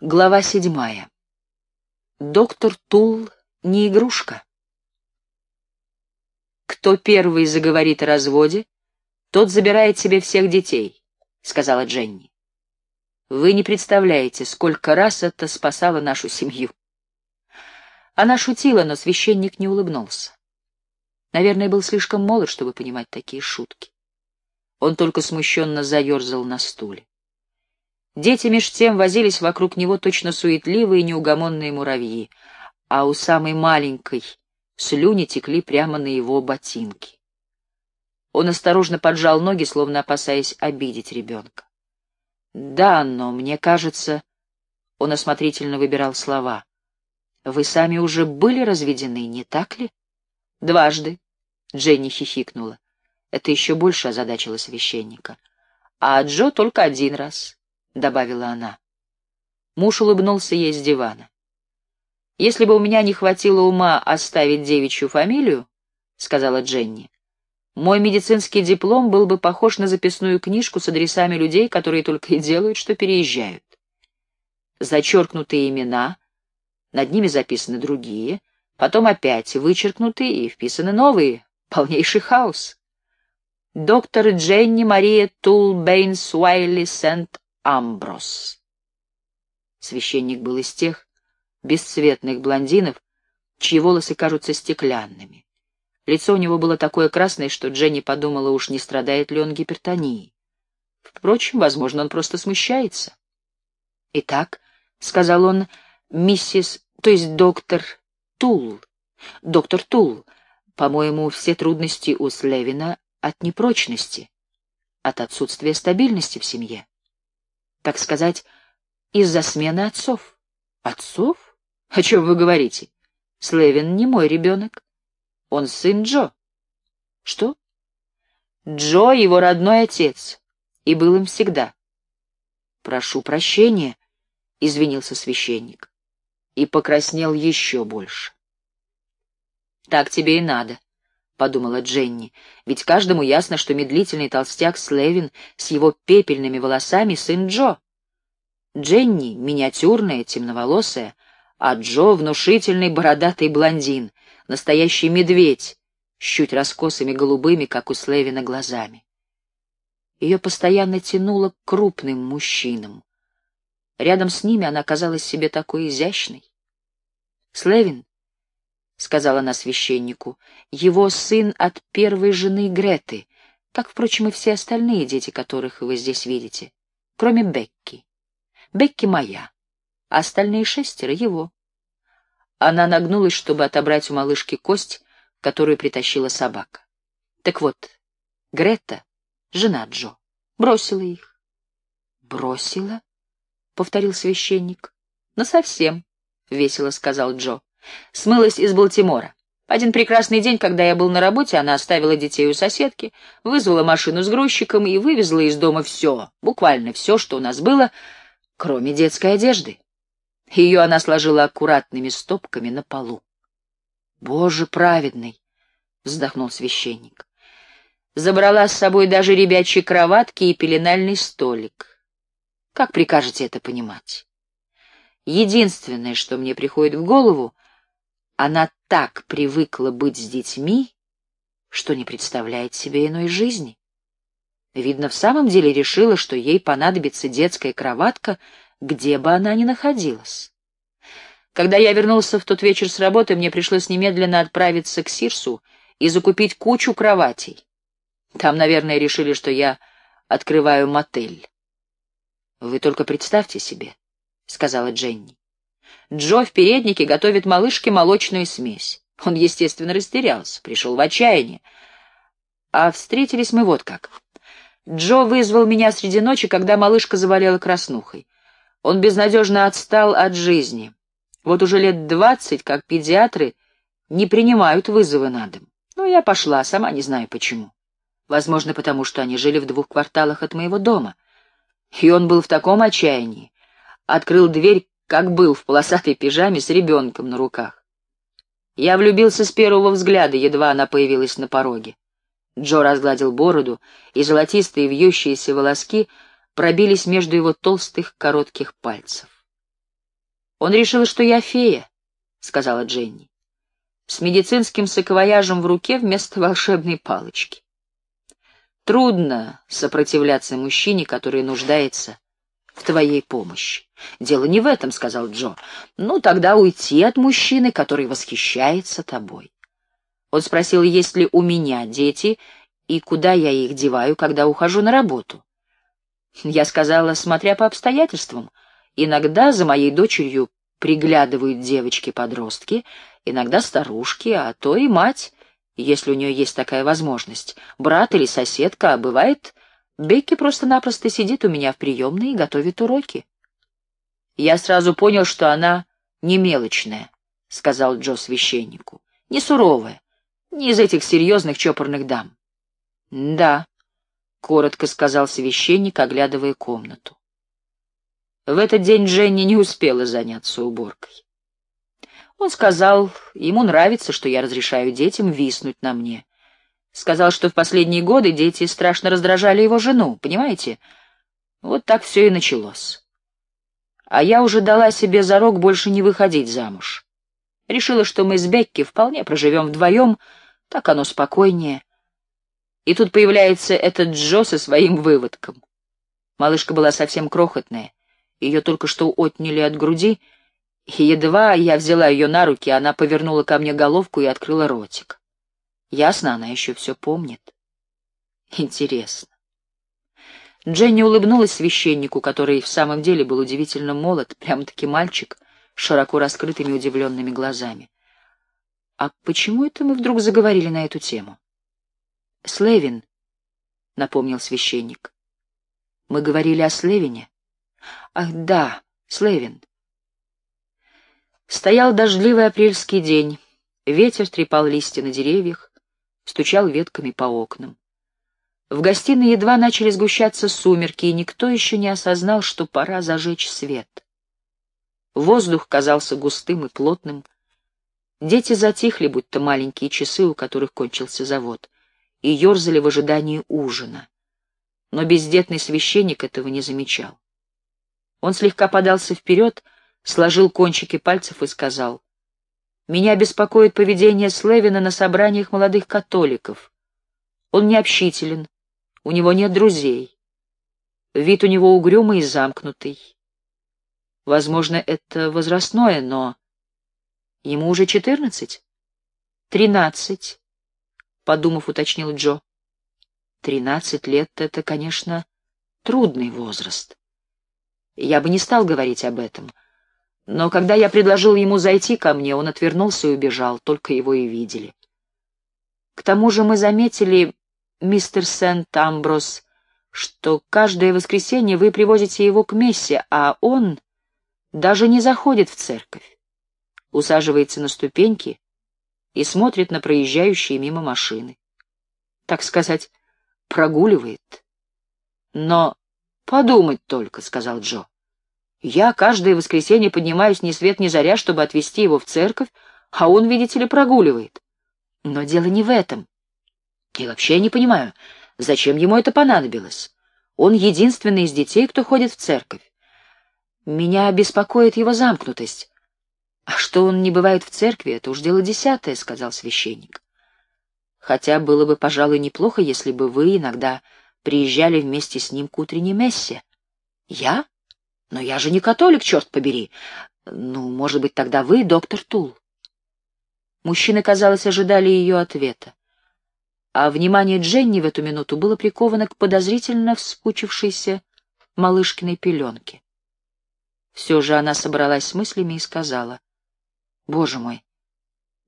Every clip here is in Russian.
Глава седьмая. Доктор Тул не игрушка. Кто первый заговорит о разводе, тот забирает себе всех детей, сказала Дженни. Вы не представляете, сколько раз это спасало нашу семью. Она шутила, но священник не улыбнулся. Наверное, был слишком молод, чтобы понимать такие шутки. Он только смущенно заерзал на стуле. Дети меж тем возились вокруг него точно суетливые неугомонные муравьи, а у самой маленькой слюни текли прямо на его ботинки. Он осторожно поджал ноги, словно опасаясь обидеть ребенка. «Да, но мне кажется...» — он осмотрительно выбирал слова. «Вы сами уже были разведены, не так ли?» «Дважды», — Дженни хихикнула. Это еще больше озадачило священника. «А Джо только один раз». — добавила она. Муж улыбнулся ей с дивана. «Если бы у меня не хватило ума оставить девичью фамилию, — сказала Дженни, — мой медицинский диплом был бы похож на записную книжку с адресами людей, которые только и делают, что переезжают. Зачеркнутые имена, над ними записаны другие, потом опять вычеркнуты и вписаны новые. Полнейший хаос. Доктор Дженни Мария Тулбейнс Уайли Сент Амброс. Священник был из тех бесцветных блондинов, чьи волосы кажутся стеклянными. Лицо у него было такое красное, что Дженни подумала, уж не страдает ли он гипертонией. Впрочем, возможно, он просто смущается. «Итак», — сказал он, — «миссис, то есть доктор Тул, доктор Тул, по-моему, все трудности у Слевина от непрочности, от отсутствия стабильности в семье так сказать, из-за смены отцов. Отцов? О чем вы говорите? Слевин не мой ребенок. Он сын Джо. Что? Джо — его родной отец, и был им всегда. Прошу прощения, — извинился священник, и покраснел еще больше. Так тебе и надо, — подумала Дженни, ведь каждому ясно, что медлительный толстяк Слевин с его пепельными волосами — сын Джо. Дженни — миниатюрная, темноволосая, а Джо — внушительный бородатый блондин, настоящий медведь, с чуть раскосыми голубыми, как у Слевина, глазами. Ее постоянно тянуло к крупным мужчинам. Рядом с ними она казалась себе такой изящной. «Слевин», — сказала она священнику, — «его сын от первой жены Греты, как, впрочем, и все остальные дети, которых вы здесь видите, кроме Бекки. Бекки моя, а остальные шестеро его. Она нагнулась, чтобы отобрать у малышки кость, которую притащила собака. Так вот, Грета, жена Джо, бросила их. «Бросила?» — повторил священник. «Насовсем», — весело сказал Джо. «Смылась из Балтимора. один прекрасный день, когда я был на работе, она оставила детей у соседки, вызвала машину с грузчиком и вывезла из дома все, буквально все, что у нас было, кроме детской одежды. Ее она сложила аккуратными стопками на полу. «Боже праведный!» — вздохнул священник. Забрала с собой даже ребячьи кроватки и пеленальный столик. Как прикажете это понимать? Единственное, что мне приходит в голову, она так привыкла быть с детьми, что не представляет себе иной жизни. Видно, в самом деле решила, что ей понадобится детская кроватка, где бы она ни находилась. Когда я вернулся в тот вечер с работы, мне пришлось немедленно отправиться к Сирсу и закупить кучу кроватей. Там, наверное, решили, что я открываю мотель. «Вы только представьте себе», — сказала Дженни. Джо в переднике готовит малышке молочную смесь. Он, естественно, растерялся, пришел в отчаяние. А встретились мы вот как. Джо вызвал меня среди ночи, когда малышка заболела краснухой. Он безнадежно отстал от жизни. Вот уже лет двадцать, как педиатры, не принимают вызовы на дом. Но я пошла, сама не знаю почему. Возможно, потому что они жили в двух кварталах от моего дома. И он был в таком отчаянии. Открыл дверь, как был в полосатой пижаме с ребенком на руках. Я влюбился с первого взгляда, едва она появилась на пороге. Джо разгладил бороду, и золотистые вьющиеся волоски пробились между его толстых коротких пальцев. Он решил, что я фея, — сказала Дженни, — с медицинским саквояжем в руке вместо волшебной палочки. Трудно сопротивляться мужчине, который нуждается в твоей помощи. Дело не в этом, — сказал Джо. Ну, тогда уйти от мужчины, который восхищается тобой. Он спросил, есть ли у меня дети и куда я их деваю, когда ухожу на работу. Я сказала, смотря по обстоятельствам, иногда за моей дочерью приглядывают девочки-подростки, иногда старушки, а то и мать, если у нее есть такая возможность, брат или соседка, а бывает, Бекки просто-напросто сидит у меня в приемной и готовит уроки. Я сразу понял, что она не мелочная, — сказал Джо священнику, — не суровая, не из этих серьезных чопорных дам. — Да, — коротко сказал священник, оглядывая комнату. В этот день Дженни не успела заняться уборкой. Он сказал, ему нравится, что я разрешаю детям виснуть на мне. Сказал, что в последние годы дети страшно раздражали его жену, понимаете? Вот так все и началось. А я уже дала себе зарок больше не выходить замуж. Решила, что мы с Бекки вполне проживем вдвоем, так оно спокойнее. И тут появляется этот Джо со своим выводком. Малышка была совсем крохотная. Ее только что отняли от груди, и едва я взяла ее на руки, она повернула ко мне головку и открыла ротик. Ясно, она еще все помнит. Интересно. Дженни улыбнулась священнику, который в самом деле был удивительно молод, прямо-таки мальчик, с широко раскрытыми удивленными глазами. «А почему это мы вдруг заговорили на эту тему?» «Слевин», — напомнил священник. «Мы говорили о Слевине?» «Ах, да, Слевин». Стоял дождливый апрельский день. Ветер трепал листья на деревьях, стучал ветками по окнам. В гостиной едва начали сгущаться сумерки, и никто еще не осознал, что пора зажечь свет. Воздух казался густым и плотным. Дети затихли, будто маленькие часы, у которых кончился завод, и ерзали в ожидании ужина. Но бездетный священник этого не замечал. Он слегка подался вперед, сложил кончики пальцев и сказал, «Меня беспокоит поведение Слевина на собраниях молодых католиков. Он необщителен, у него нет друзей. Вид у него угрюмый и замкнутый. Возможно, это возрастное, но... Ему уже четырнадцать? Тринадцать, — подумав, уточнил Джо. Тринадцать лет — это, конечно, трудный возраст. Я бы не стал говорить об этом. Но когда я предложил ему зайти ко мне, он отвернулся и убежал, только его и видели. К тому же мы заметили, мистер Сент-Амброс, что каждое воскресенье вы привозите его к мессе, а он даже не заходит в церковь. Усаживается на ступеньки и смотрит на проезжающие мимо машины. Так сказать, прогуливает. Но подумать только, — сказал Джо. Я каждое воскресенье поднимаюсь ни свет ни заря, чтобы отвезти его в церковь, а он, видите ли, прогуливает. Но дело не в этом. И вообще я не понимаю, зачем ему это понадобилось. Он единственный из детей, кто ходит в церковь. Меня беспокоит его замкнутость. А что он не бывает в церкви, это уж дело десятое, — сказал священник. Хотя было бы, пожалуй, неплохо, если бы вы иногда приезжали вместе с ним к утренней мессе. Я? Но я же не католик, черт побери. Ну, может быть, тогда вы, доктор Тул. Мужчины, казалось, ожидали ее ответа а внимание Дженни в эту минуту было приковано к подозрительно вспучившейся малышкиной пеленке. Все же она собралась с мыслями и сказала, «Боже мой,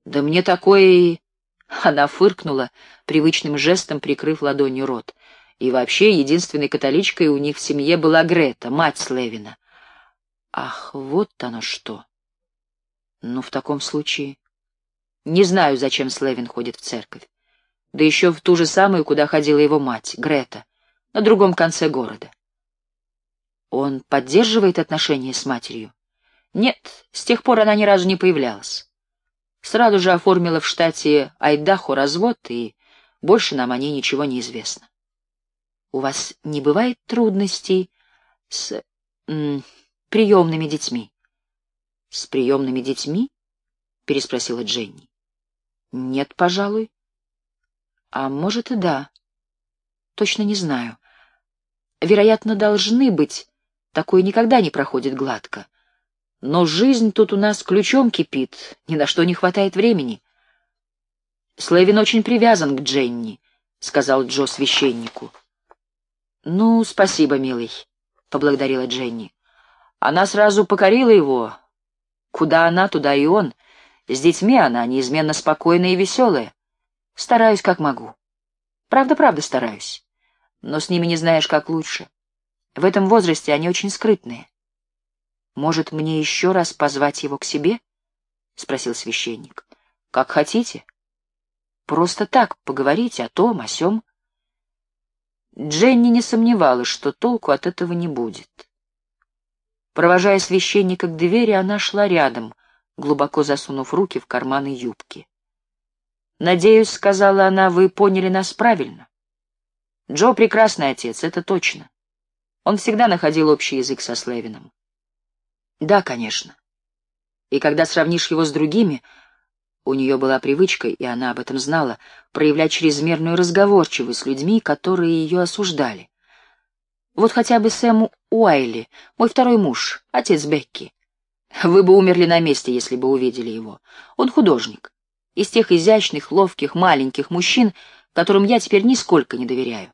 да мне такое и...» Она фыркнула, привычным жестом прикрыв ладонью рот. И вообще, единственной католичкой у них в семье была Грета, мать Слевина. Ах, вот оно что! Ну, в таком случае... Не знаю, зачем Слевин ходит в церковь да еще в ту же самую, куда ходила его мать, Грета, на другом конце города. Он поддерживает отношения с матерью? Нет, с тех пор она ни разу не появлялась. Сразу же оформила в штате Айдахо развод, и больше нам о ней ничего не известно. У вас не бывает трудностей с м, приемными детьми? С приемными детьми? переспросила Дженни. Нет, пожалуй. А может и да. Точно не знаю. Вероятно, должны быть. Такое никогда не проходит гладко. Но жизнь тут у нас ключом кипит, ни на что не хватает времени. Слэвин очень привязан к Дженни, — сказал Джо священнику. — Ну, спасибо, милый, — поблагодарила Дженни. Она сразу покорила его. Куда она, туда и он. С детьми она неизменно спокойная и веселая. Стараюсь, как могу. Правда-правда стараюсь. Но с ними не знаешь, как лучше. В этом возрасте они очень скрытные. Может, мне еще раз позвать его к себе? — спросил священник. — Как хотите. Просто так поговорите о том, о сём. Дженни не сомневалась, что толку от этого не будет. Провожая священника к двери, она шла рядом, глубоко засунув руки в карманы юбки. «Надеюсь, — сказала она, — вы поняли нас правильно. Джо — прекрасный отец, это точно. Он всегда находил общий язык со Слевином. Да, конечно. И когда сравнишь его с другими, у нее была привычка, и она об этом знала, проявлять чрезмерную разговорчивость с людьми, которые ее осуждали. Вот хотя бы Сэму Уайли, мой второй муж, отец Бекки. Вы бы умерли на месте, если бы увидели его. Он художник. Из тех изящных, ловких, маленьких мужчин, которым я теперь нисколько не доверяю.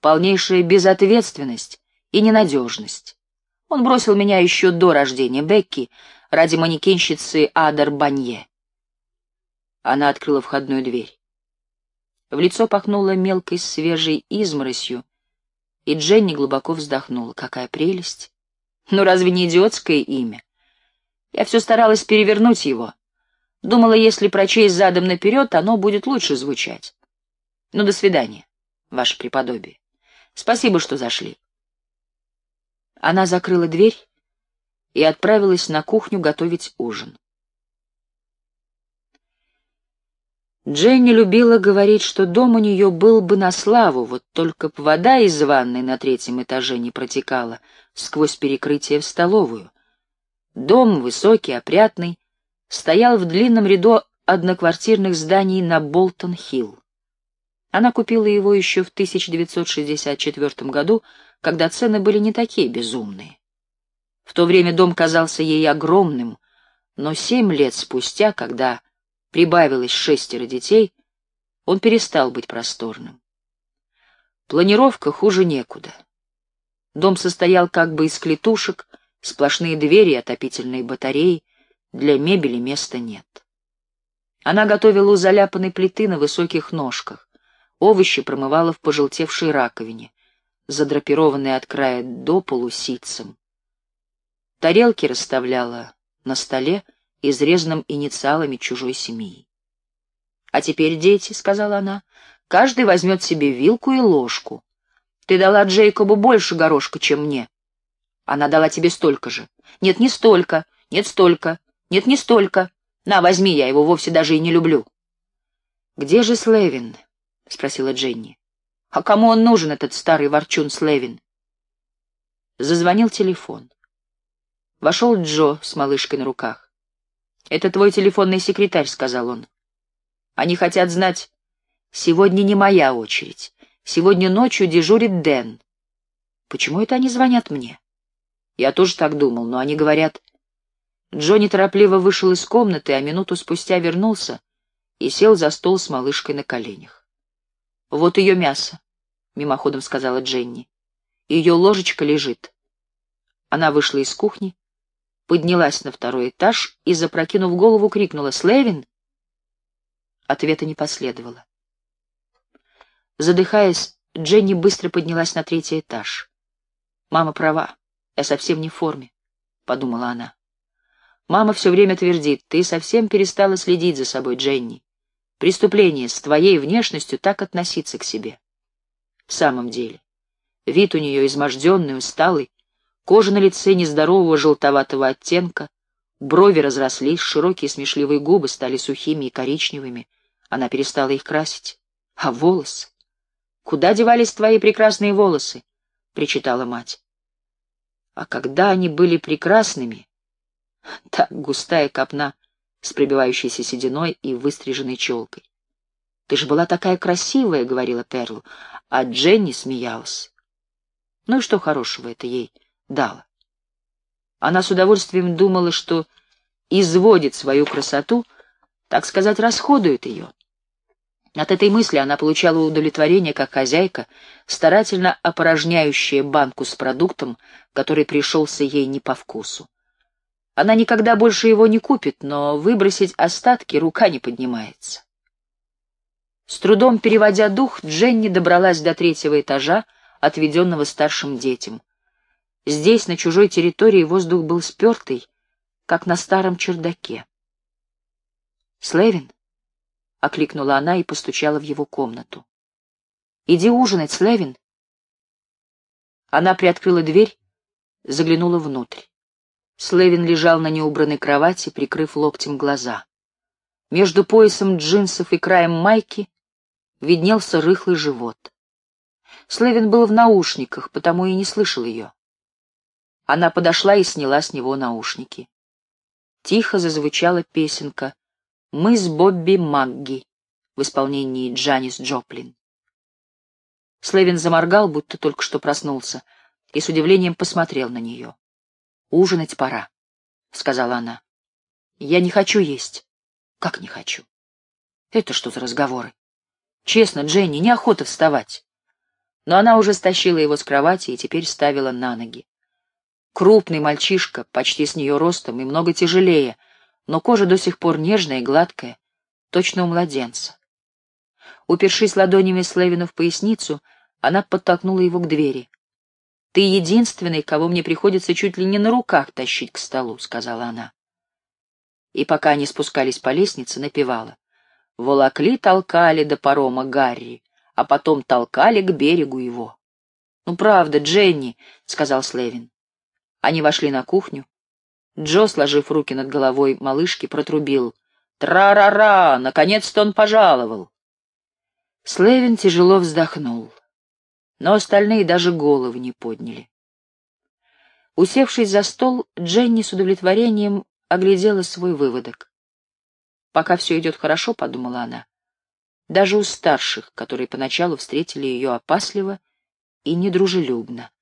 Полнейшая безответственность и ненадежность. Он бросил меня еще до рождения Бекки ради манекенщицы Адар Банье. Она открыла входную дверь. В лицо пахнуло мелкой свежей изморосью, и Дженни глубоко вздохнула. Какая прелесть! Ну разве не идиотское имя? Я все старалась перевернуть его. Думала, если прочесть задом наперед, оно будет лучше звучать. Ну, до свидания, ваше преподобие. Спасибо, что зашли. Она закрыла дверь и отправилась на кухню готовить ужин. Дженни любила говорить, что дом у нее был бы на славу, вот только б вода из ванной на третьем этаже не протекала сквозь перекрытие в столовую. Дом, высокий, опрятный, стоял в длинном ряду одноквартирных зданий на Болтон-Хилл. Она купила его еще в 1964 году, когда цены были не такие безумные. В то время дом казался ей огромным, но семь лет спустя, когда прибавилось шестеро детей, он перестал быть просторным. Планировка хуже некуда. Дом состоял как бы из клетушек, сплошные двери и отопительные батареи, для мебели места нет. Она готовила у заляпанной плиты на высоких ножках, овощи промывала в пожелтевшей раковине, задрапированной от края до полу ситцем. Тарелки расставляла на столе, изрезанном инициалами чужой семьи. «А теперь, дети», — сказала она, — «каждый возьмет себе вилку и ложку. Ты дала Джейкобу больше горошка, чем мне. Она дала тебе столько же. Нет, не столько, нет, столько, нет, не столько. На, возьми, я его вовсе даже и не люблю». «Где же Слевин?» — спросила Дженни. «А кому он нужен, этот старый ворчун Слевин?» Зазвонил телефон. Вошел Джо с малышкой на руках. «Это твой телефонный секретарь», — сказал он. «Они хотят знать...» «Сегодня не моя очередь. Сегодня ночью дежурит Дэн. Почему это они звонят мне?» Я тоже так думал, но они говорят... Джонни торопливо вышел из комнаты, а минуту спустя вернулся и сел за стол с малышкой на коленях. «Вот ее мясо», — мимоходом сказала Дженни. «Ее ложечка лежит». Она вышла из кухни, поднялась на второй этаж и, запрокинув голову, крикнула «Слевин!». Ответа не последовало. Задыхаясь, Дженни быстро поднялась на третий этаж. «Мама права, я совсем не в форме», — подумала она. Мама все время твердит, ты совсем перестала следить за собой, Дженни. Преступление с твоей внешностью так относиться к себе. В самом деле, вид у нее изможденный, усталый, Кожа на лице нездорового желтоватого оттенка, брови разрослись, широкие смешливые губы стали сухими и коричневыми. Она перестала их красить. А волосы? Куда девались твои прекрасные волосы? — причитала мать. А когда они были прекрасными, Так, густая копна с прибивающейся сединой и выстриженной челкой. «Ты же была такая красивая», — говорила Перл, а Дженни смеялась. Ну и что хорошего это ей дало? Она с удовольствием думала, что изводит свою красоту, так сказать, расходует ее. От этой мысли она получала удовлетворение как хозяйка, старательно опорожняющая банку с продуктом, который пришелся ей не по вкусу. Она никогда больше его не купит, но выбросить остатки рука не поднимается. С трудом переводя дух, Дженни добралась до третьего этажа, отведенного старшим детям. Здесь, на чужой территории, воздух был спертый, как на старом чердаке. «Слевин?» — окликнула она и постучала в его комнату. «Иди ужинать, Слевин!» Она приоткрыла дверь, заглянула внутрь. Слевин лежал на неубранной кровати, прикрыв локтем глаза. Между поясом джинсов и краем майки виднелся рыхлый живот. Слевин был в наушниках, потому и не слышал ее. Она подошла и сняла с него наушники. Тихо зазвучала песенка «Мы с Бобби Магги» в исполнении Джанис Джоплин. Слевин заморгал, будто только что проснулся, и с удивлением посмотрел на нее. «Ужинать пора», — сказала она. «Я не хочу есть». «Как не хочу?» «Это что за разговоры?» «Честно, Дженни, неохота вставать». Но она уже стащила его с кровати и теперь ставила на ноги. Крупный мальчишка, почти с нее ростом и много тяжелее, но кожа до сих пор нежная и гладкая, точно у младенца. Упершись ладонями Слевину в поясницу, она подтолкнула его к двери. «Ты единственный, кого мне приходится чуть ли не на руках тащить к столу», — сказала она. И пока они спускались по лестнице, напевала. Волокли, толкали до парома Гарри, а потом толкали к берегу его. «Ну, правда, Дженни», — сказал Слевин. Они вошли на кухню. Джо, сложив руки над головой малышки, протрубил. «Тра-ра-ра! Наконец-то он пожаловал!» Слевин тяжело вздохнул но остальные даже головы не подняли. Усевшись за стол, Дженни с удовлетворением оглядела свой выводок. «Пока все идет хорошо», — подумала она, — «даже у старших, которые поначалу встретили ее опасливо и недружелюбно».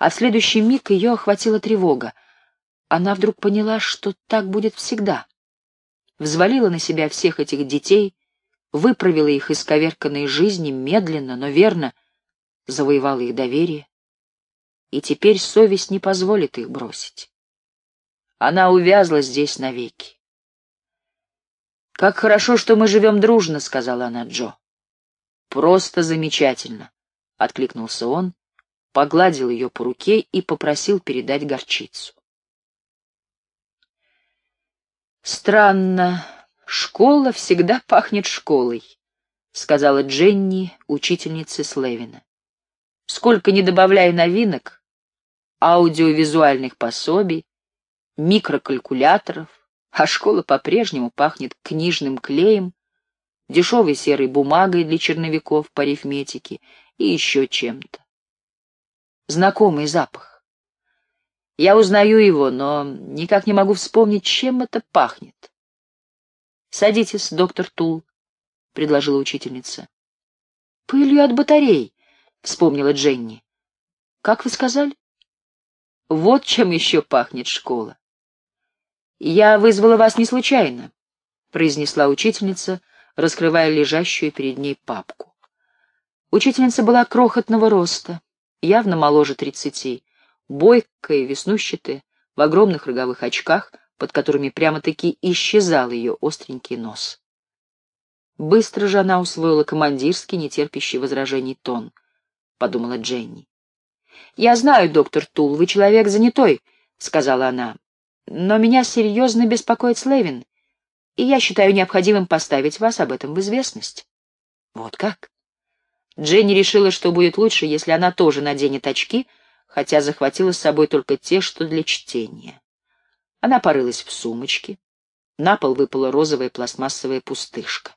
А в следующий миг ее охватила тревога. Она вдруг поняла, что так будет всегда. Взвалила на себя всех этих детей, выправила их из коверканной жизни медленно, но верно, завоевала их доверие, и теперь совесть не позволит их бросить. Она увязла здесь навеки. «Как хорошо, что мы живем дружно», — сказала она Джо. «Просто замечательно», — откликнулся он, погладил ее по руке и попросил передать горчицу. «Странно, школа всегда пахнет школой», — сказала Дженни, учительнице Слевина. Сколько не добавляй новинок, аудиовизуальных пособий, микрокалькуляторов, а школа по-прежнему пахнет книжным клеем, дешевой серой бумагой для черновиков по арифметике и еще чем-то. Знакомый запах. Я узнаю его, но никак не могу вспомнить, чем это пахнет. «Садитесь, доктор Тул», — предложила учительница. «Пылью от батарей», — вспомнила Дженни. «Как вы сказали?» «Вот чем еще пахнет школа». «Я вызвала вас не случайно», — произнесла учительница, раскрывая лежащую перед ней папку. Учительница была крохотного роста, явно моложе тридцати, бойкая, веснущатая, в огромных роговых очках, под которыми прямо-таки исчезал ее остренький нос. Быстро же она усвоила командирский, нетерпящий возражений тон подумала Дженни. «Я знаю, доктор Тул, вы человек занятой», — сказала она. «Но меня серьезно беспокоит Слевин, и я считаю необходимым поставить вас об этом в известность». «Вот как?» Дженни решила, что будет лучше, если она тоже наденет очки, хотя захватила с собой только те, что для чтения. Она порылась в сумочке. На пол выпала розовая пластмассовая пустышка.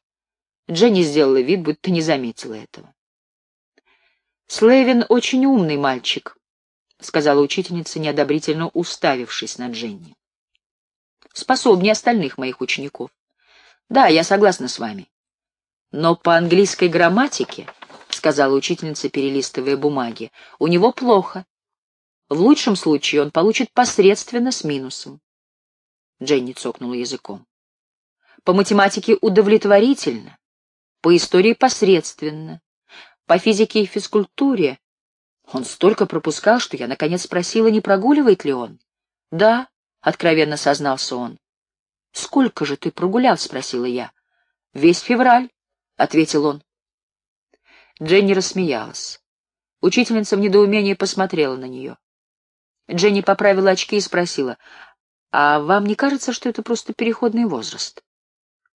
Дженни сделала вид, будто не заметила этого. «Слейвин очень умный мальчик», — сказала учительница, неодобрительно уставившись на Дженни. способнее остальных моих учеников. Да, я согласна с вами. Но по английской грамматике, — сказала учительница, перелистывая бумаги, — у него плохо. В лучшем случае он получит посредственно с минусом. Дженни цокнула языком. По математике удовлетворительно, по истории посредственно, по физике и физкультуре. Он столько пропускал, что я, наконец, спросила, не прогуливает ли он. «Да», — откровенно сознался он. «Сколько же ты прогулял?» — спросила я. «Весь февраль», — ответил он. Дженни рассмеялась. Учительница в недоумении посмотрела на нее. Дженни поправила очки и спросила, «А вам не кажется, что это просто переходный возраст?»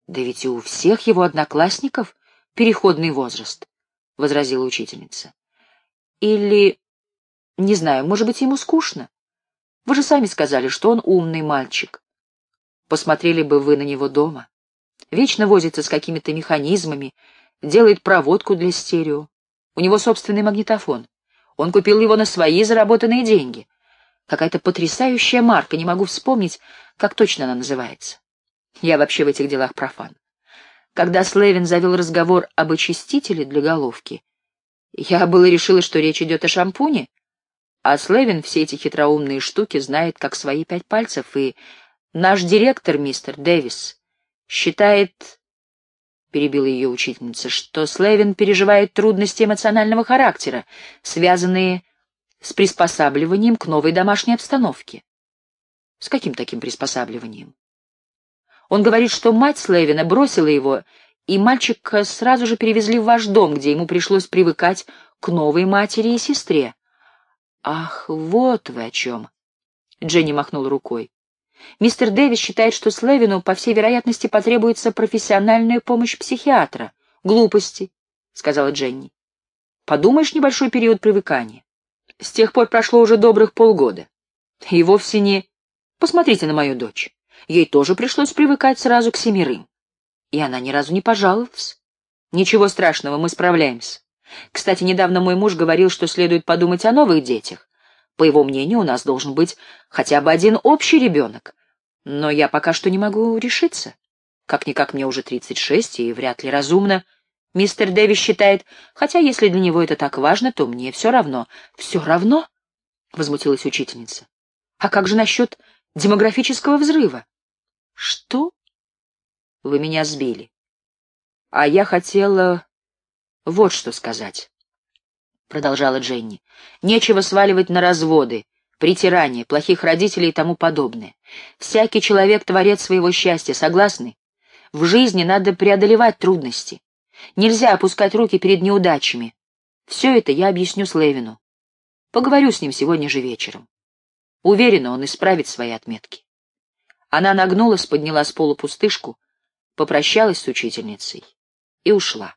«Да ведь и у всех его одноклассников переходный возраст», — возразила учительница. «Или, не знаю, может быть, ему скучно? Вы же сами сказали, что он умный мальчик. Посмотрели бы вы на него дома. Вечно возится с какими-то механизмами, делает проводку для стерео. У него собственный магнитофон. Он купил его на свои заработанные деньги. Какая-то потрясающая марка, не могу вспомнить, как точно она называется. Я вообще в этих делах профан. Когда Слевин завел разговор об очистителе для головки, я было решила, что речь идет о шампуне, а Слевин все эти хитроумные штуки знает как свои пять пальцев, и Наш директор, мистер Дэвис, считает, — перебила ее учительница, — что Слевин переживает трудности эмоционального характера, связанные с приспосабливанием к новой домашней обстановке. С каким таким приспосабливанием? Он говорит, что мать Слевина бросила его, и мальчика сразу же перевезли в ваш дом, где ему пришлось привыкать к новой матери и сестре. «Ах, вот вы о чем!» — Дженни махнул рукой. Мистер Дэвис считает, что Слевину, по всей вероятности, потребуется профессиональная помощь психиатра. Глупости, — сказала Дженни. Подумаешь, небольшой период привыкания. С тех пор прошло уже добрых полгода. И вовсе не... Посмотрите на мою дочь. Ей тоже пришлось привыкать сразу к семерым. И она ни разу не пожаловалась. Ничего страшного, мы справляемся. Кстати, недавно мой муж говорил, что следует подумать о новых детях. По его мнению, у нас должен быть хотя бы один общий ребенок. Но я пока что не могу решиться. Как-никак мне уже 36, и вряд ли разумно. Мистер Дэви считает, хотя если для него это так важно, то мне все равно. Все равно? — возмутилась учительница. А как же насчет демографического взрыва? Что? Вы меня сбили. А я хотела вот что сказать. — продолжала Дженни. «Нечего сваливать на разводы, притирания, плохих родителей и тому подобное. Всякий человек — творец своего счастья, согласны? В жизни надо преодолевать трудности. Нельзя опускать руки перед неудачами. Все это я объясню Слевину. Поговорю с ним сегодня же вечером. Уверена, он исправит свои отметки». Она нагнулась, подняла с пола пустышку, попрощалась с учительницей и ушла.